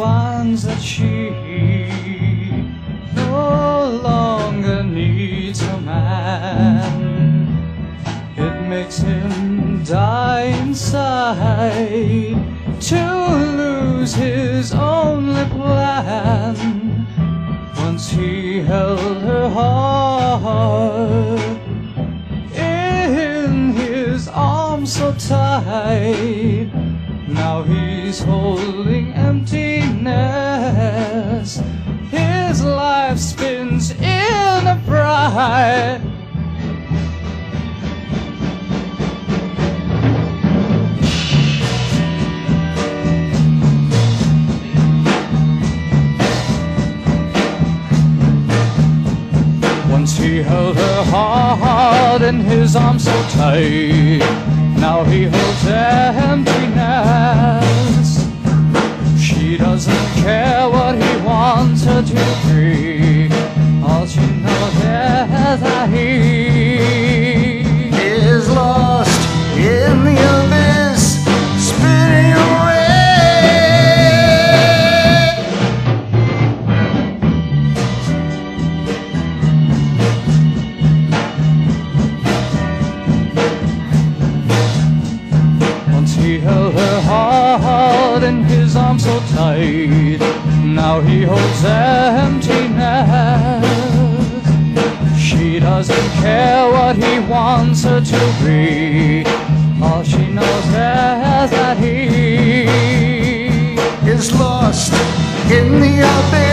finds that she no longer needs a man. It makes him die inside to lose his only plan. Once he held her heart in his arms so tight. Now he's holding His life spins in a bright. Once he held her heart in his arms so tight. Now he holds emptiness. Doesn't care what he wants her to be. All she knows is that he his arms so tight. Now he holds emptiness. She doesn't care what he wants her to be. All she knows is that he is lost in the abyss.